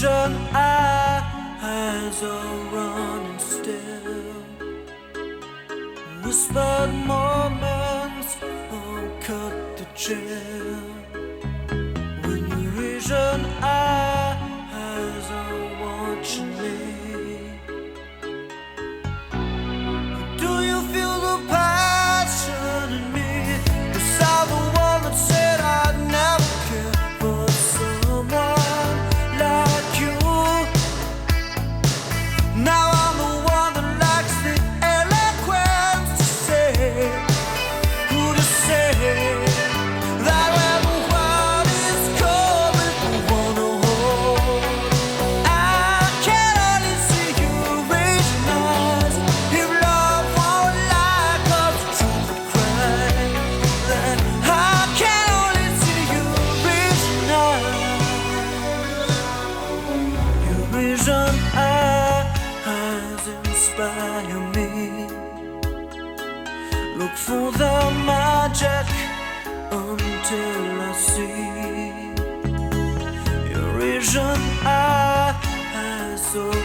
vision, eyes are running still. Whispered moments won't cut the chill. When your vision, eyes are watching me. Do you feel the power? vision eyes inspire me. Look for the magic until I see your vision eyes. has.